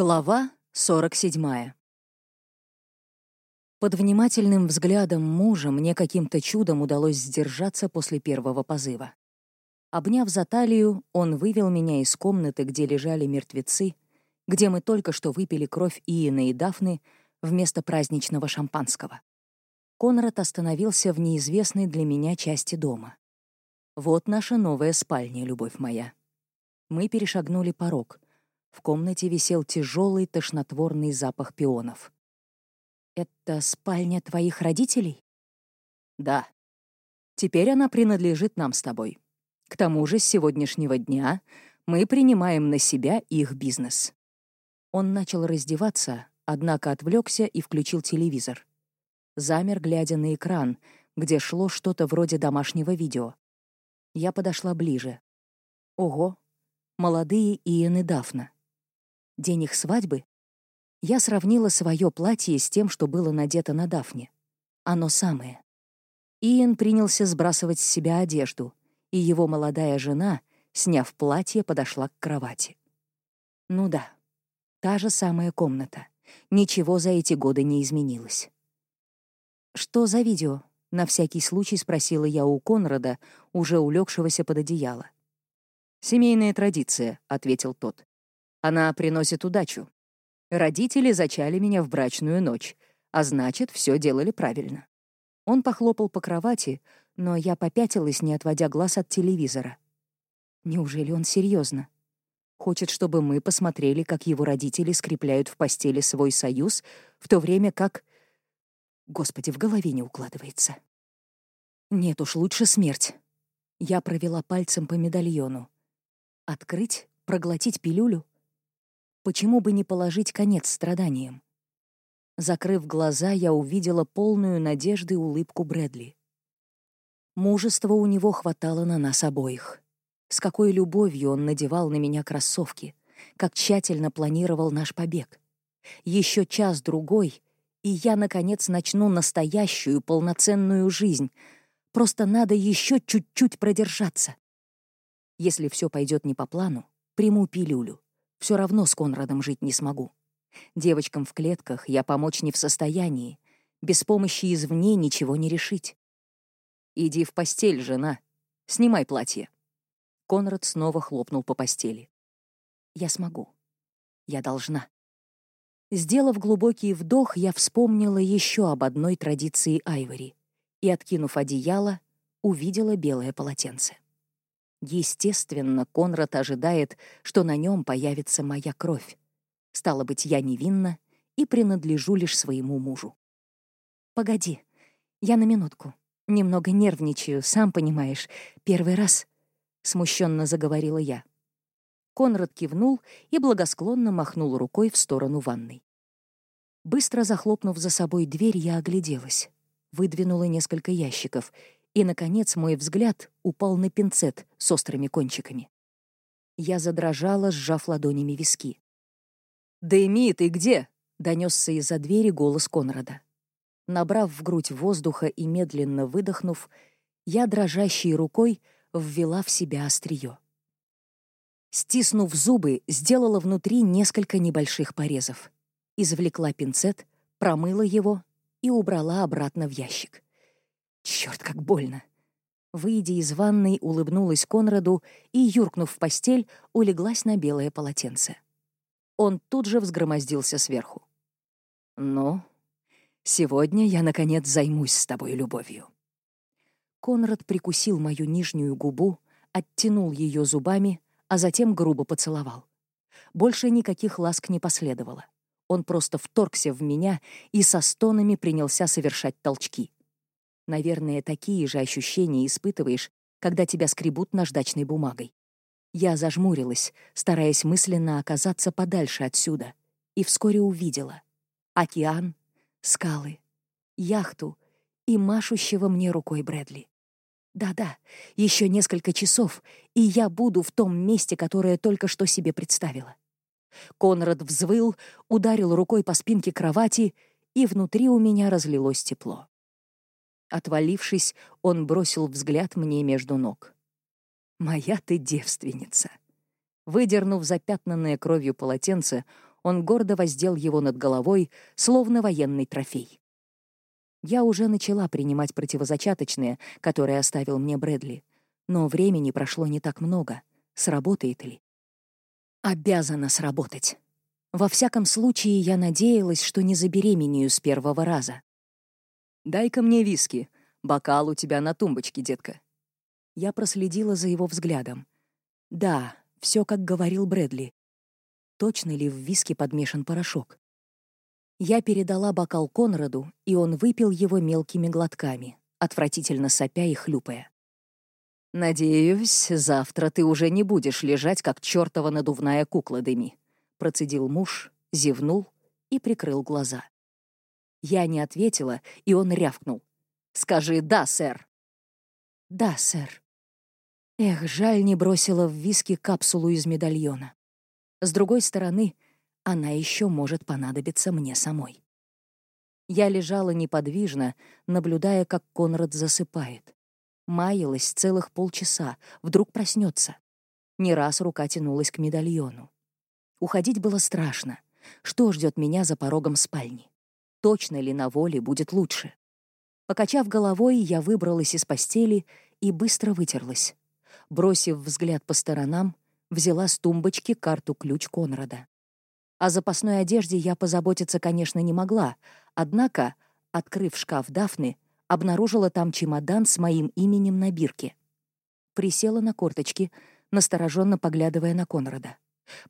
Глава 47. Под внимательным взглядом мужа мне каким-то чудом удалось сдержаться после первого позыва. Обняв за талию, он вывел меня из комнаты, где лежали мертвецы, где мы только что выпили кровь Иена и Дафны вместо праздничного шампанского. Конрад остановился в неизвестной для меня части дома. Вот наша новая спальня, любовь моя. Мы перешагнули порог — в комнате висел тяжелый тошнотворный запах пионов. «Это спальня твоих родителей?» «Да. Теперь она принадлежит нам с тобой. К тому же с сегодняшнего дня мы принимаем на себя их бизнес». Он начал раздеваться, однако отвлекся и включил телевизор. Замер, глядя на экран, где шло что-то вроде домашнего видео. Я подошла ближе. Ого, молодые Иэн и Дафна. День их свадьбы? Я сравнила свое платье с тем, что было надето на Дафне. Оно самое. Иэн принялся сбрасывать с себя одежду, и его молодая жена, сняв платье, подошла к кровати. Ну да, та же самая комната. Ничего за эти годы не изменилось. «Что за видео?» — на всякий случай спросила я у Конрада, уже улегшегося под одеяло. «Семейная традиция», — ответил тот. Она приносит удачу. Родители зачали меня в брачную ночь, а значит, все делали правильно. Он похлопал по кровати, но я попятилась, не отводя глаз от телевизора. Неужели он серьезно? Хочет, чтобы мы посмотрели, как его родители скрепляют в постели свой союз, в то время как... Господи, в голове не укладывается. Нет уж, лучше смерть. Я провела пальцем по медальону. Открыть? Проглотить пилюлю? Почему бы не положить конец страданиям? Закрыв глаза, я увидела полную надежды улыбку Брэдли. Мужества у него хватало на нас обоих. С какой любовью он надевал на меня кроссовки, как тщательно планировал наш побег. Еще час-другой, и я, наконец, начну настоящую полноценную жизнь. Просто надо еще чуть-чуть продержаться. Если все пойдет не по плану, приму пилюлю. Все равно с Конрадом жить не смогу. Девочкам в клетках я помочь не в состоянии. Без помощи извне ничего не решить. «Иди в постель, жена. Снимай платье». Конрад снова хлопнул по постели. «Я смогу. Я должна». Сделав глубокий вдох, я вспомнила еще об одной традиции Айвори и, откинув одеяло, увидела белое полотенце. Естественно, Конрад ожидает, что на нем появится моя кровь. Стало быть, я невинна и принадлежу лишь своему мужу. «Погоди, я на минутку. Немного нервничаю, сам понимаешь. Первый раз», — смущенно заговорила я. Конрад кивнул и благосклонно махнул рукой в сторону ванной. Быстро захлопнув за собой дверь, я огляделась. Выдвинула несколько ящиков — и, наконец, мой взгляд упал на пинцет с острыми кончиками. Я задрожала, сжав ладонями виски. «Дэми, ты где?» — донесся из-за двери голос Конрада. Набрав в грудь воздуха и медленно выдохнув, я дрожащей рукой ввела в себя острие. Стиснув зубы, сделала внутри несколько небольших порезов. Извлекла пинцет, промыла его и убрала обратно в ящик. Черт, как больно. Выйдя из ванной, улыбнулась Конраду и, юркнув в постель, улеглась на белое полотенце. Он тут же взгромоздился сверху. «Ну, сегодня я, наконец, займусь с тобой любовью». Конрад прикусил мою нижнюю губу, оттянул ее зубами, а затем грубо поцеловал. Больше никаких ласк не последовало. Он просто вторгся в меня и со стонами принялся совершать толчки. Наверное, такие же ощущения испытываешь, когда тебя скребут наждачной бумагой. Я зажмурилась, стараясь мысленно оказаться подальше отсюда, и вскоре увидела океан, скалы, яхту и машущего мне рукой Брэдли. Да-да, еще несколько часов, и я буду в том месте, которое только что себе представила. Конрад взвыл, ударил рукой по спинке кровати, и внутри у меня разлилось тепло. Отвалившись, он бросил взгляд мне между ног. «Моя ты девственница!» Выдернув запятнанное кровью полотенце, Он гордо воздел его над головой, словно военный трофей. Я уже начала принимать противозачаточные, которые оставил мне Брэдли. Но времени прошло не так много. Сработает ли? Обязана сработать. Во всяком случае, я надеялась, что не забеременею с первого раза. «Дай-ка мне виски. Бокал у тебя на тумбочке, детка». Я проследила за его взглядом. Да, все как говорил Брэдли. Точно ли в виске подмешан порошок? Я передала бокал Конраду, и он выпил его мелкими глотками, отвратительно сопя и хлюпая. «Надеюсь, завтра ты уже не будешь лежать, как чертова надувная кукла Деми», процедил муж, зевнул и прикрыл глаза. Я не ответила, и он рявкнул. «Скажи «да, сэр». «Да, сэр». Эх, жаль, не бросила в виски капсулу из медальона. С другой стороны, она еще может понадобиться мне самой. Я лежала неподвижно, наблюдая, как Конрад засыпает. Маялась целых полчаса, вдруг проснется. Не раз рука тянулась к медальону. Уходить было страшно. Что ждет меня за порогом спальни? Точно ли на воле будет лучше? Покачав головой, я выбралась из постели и быстро вытерлась. Бросив взгляд по сторонам, взяла с тумбочки карту-ключ Конрада. О запасной одежде я позаботиться, конечно, не могла, однако, открыв шкаф Дафны, обнаружила там чемодан с моим именем на бирке. Присела на корточки, настороженно поглядывая на Конрада.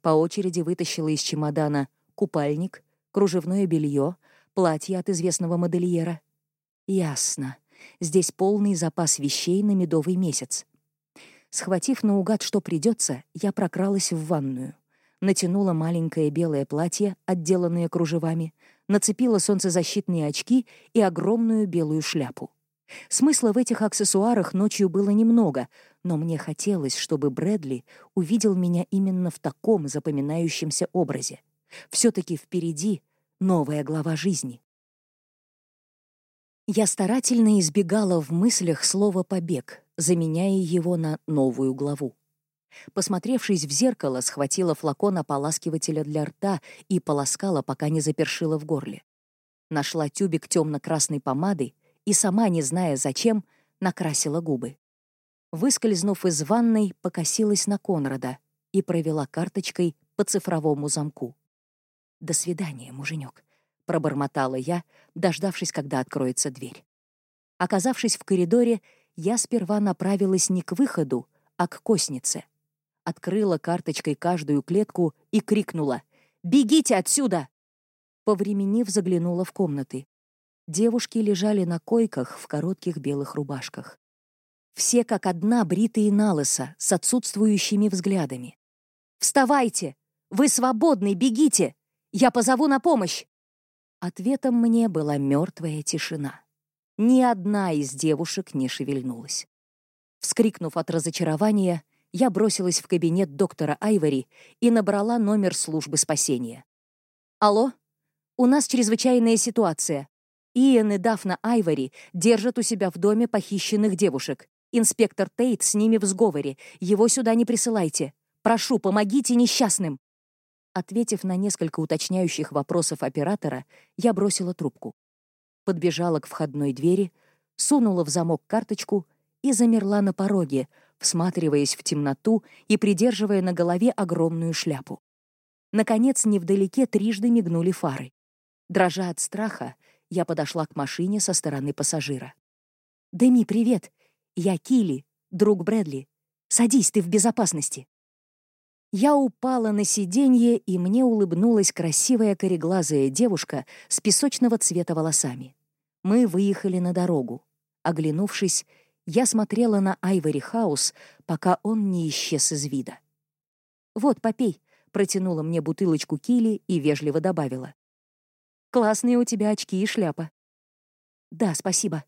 По очереди вытащила из чемодана купальник, кружевное белье, платье от известного модельера. Ясно. Здесь полный запас вещей на медовый месяц. Схватив наугад, что придется, я прокралась в ванную. Натянула маленькое белое платье, отделанное кружевами, нацепила солнцезащитные очки и огромную белую шляпу. Смысла в этих аксессуарах ночью было немного, но мне хотелось, чтобы Брэдли увидел меня именно в таком запоминающемся образе. Все-таки впереди новая глава жизни. Я старательно избегала в мыслях слова «побег», заменяя его на новую главу. Посмотревшись в зеркало, схватила флакон ополаскивателя для рта и полоскала, пока не запершила в горле. Нашла тюбик темно-красной помады и, сама не зная зачем, накрасила губы. Выскользнув из ванной, покосилась на Конрада и провела карточкой по цифровому замку. «До свидания, муженек», — пробормотала я, дождавшись, когда откроется дверь. Оказавшись в коридоре, я сперва направилась не к выходу, а к коснице — открыла карточкой каждую клетку и крикнула «Бегите отсюда!». Повременив, заглянула в комнаты. Девушки лежали на койках в коротких белых рубашках. Все как одна бритые налыса, с отсутствующими взглядами. «Вставайте! Вы свободны, бегите! Я позову на помощь!» Ответом мне была мертвая тишина. Ни одна из девушек не шевельнулась. Вскрикнув от разочарования, я бросилась в кабинет доктора Айвори и набрала номер службы спасения. «Алло? У нас чрезвычайная ситуация. Иэн и Дафна Айвори держат у себя в доме похищенных девушек. Инспектор Тейт с ними в сговоре. Его сюда не присылайте. Прошу, помогите несчастным!» Ответив на несколько уточняющих вопросов оператора, я бросила трубку. Подбежала к входной двери, сунула в замок карточку и замерла на пороге, всматриваясь в темноту и придерживая на голове огромную шляпу. Наконец, невдалеке трижды мигнули фары. Дрожа от страха, я подошла к машине со стороны пассажира. «Дэми, привет! Я Килли, друг Брэдли. Садись, ты в безопасности!» Я упала на сиденье, и мне улыбнулась красивая кореглазая девушка с песочного цвета волосами. Мы выехали на дорогу. Оглянувшись, я смотрела на Айвори Хаус, пока он не исчез из вида. «Вот, попей», — протянула мне бутылочку кили и вежливо добавила. «Классные у тебя очки и шляпа». «Да, спасибо».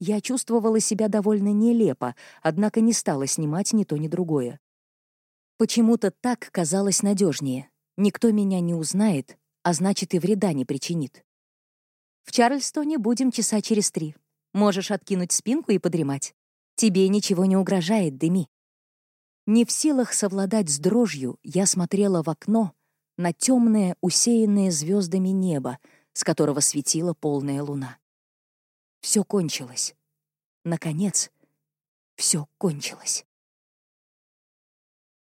Я чувствовала себя довольно нелепо, однако не стала снимать ни то, ни другое. Почему-то так казалось надежнее. Никто меня не узнает, а значит и вреда не причинит. В Чарльстоне будем часа через три. Можешь откинуть спинку и подремать. Тебе ничего не угрожает, Деми. Не в силах совладать с дрожью, я смотрела в окно, на темное, усеянное звездами небо, с которого светила полная луна. Все кончилось. Наконец, все кончилось.